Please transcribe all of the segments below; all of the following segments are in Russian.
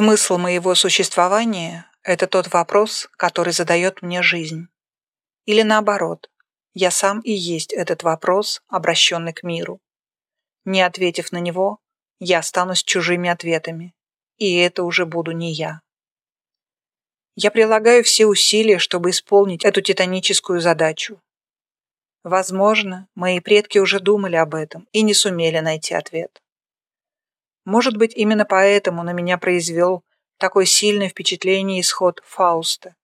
Смысл моего существования – это тот вопрос, который задает мне жизнь. Или наоборот, я сам и есть этот вопрос, обращенный к миру. Не ответив на него, я останусь чужими ответами, и это уже буду не я. Я прилагаю все усилия, чтобы исполнить эту титаническую задачу. Возможно, мои предки уже думали об этом и не сумели найти ответ. Может быть, именно поэтому на меня произвел такое сильное впечатление исход Фауста,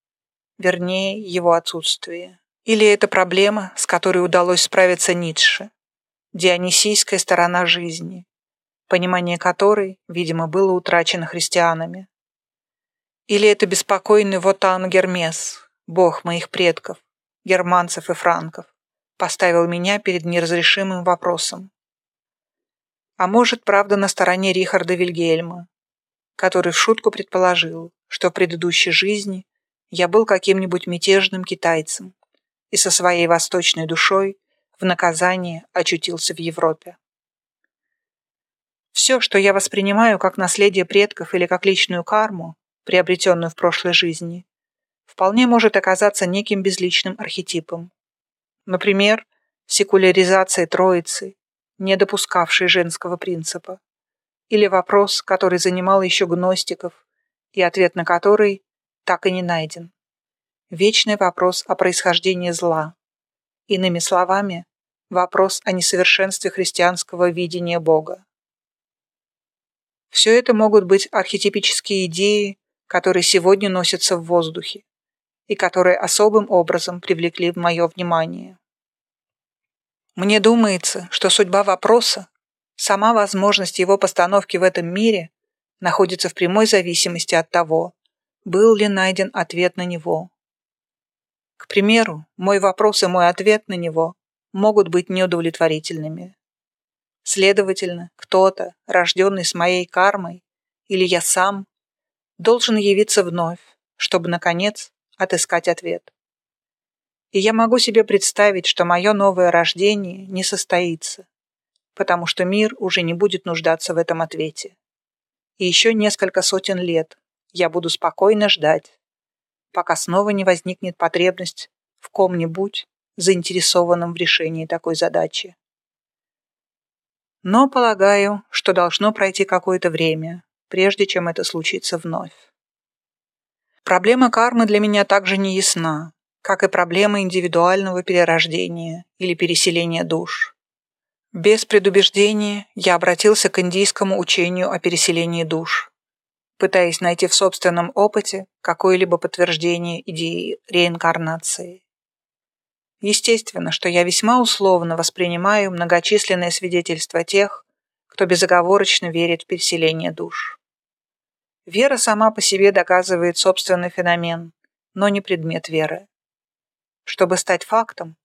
вернее, его отсутствие. Или это проблема, с которой удалось справиться Ницше, дионисийская сторона жизни, понимание которой, видимо, было утрачено христианами. Или это беспокойный Вотан Гермес, бог моих предков, германцев и франков, поставил меня перед неразрешимым вопросом. А может, правда на стороне Рихарда Вильгельма, который в шутку предположил, что в предыдущей жизни я был каким-нибудь мятежным китайцем и со своей восточной душой в наказание очутился в Европе. Все, что я воспринимаю как наследие предков или как личную карму, приобретенную в прошлой жизни, вполне может оказаться неким безличным архетипом. Например, секуляризация Троицы, не допускавшей женского принципа, или вопрос, который занимал еще гностиков, и ответ на который так и не найден. Вечный вопрос о происхождении зла. Иными словами, вопрос о несовершенстве христианского видения Бога. Все это могут быть архетипические идеи, которые сегодня носятся в воздухе и которые особым образом привлекли мое внимание. Мне думается, что судьба вопроса, сама возможность его постановки в этом мире находится в прямой зависимости от того, был ли найден ответ на него. К примеру, мой вопрос и мой ответ на него могут быть неудовлетворительными. Следовательно, кто-то, рожденный с моей кармой, или я сам, должен явиться вновь, чтобы, наконец, отыскать ответ. И я могу себе представить, что мое новое рождение не состоится, потому что мир уже не будет нуждаться в этом ответе. И еще несколько сотен лет я буду спокойно ждать, пока снова не возникнет потребность в ком-нибудь, заинтересованном в решении такой задачи. Но полагаю, что должно пройти какое-то время, прежде чем это случится вновь. Проблема кармы для меня также не ясна, как и проблема индивидуального перерождения или переселения душ. Без предубеждения я обратился к индийскому учению о переселении душ, пытаясь найти в собственном опыте какое-либо подтверждение идеи реинкарнации. Естественно, что я весьма условно воспринимаю многочисленные свидетельства тех, кто безоговорочно верит в переселение душ. Вера сама по себе доказывает собственный феномен, но не предмет веры. Чтобы стать фактом,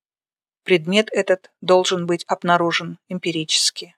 предмет этот должен быть обнаружен эмпирически.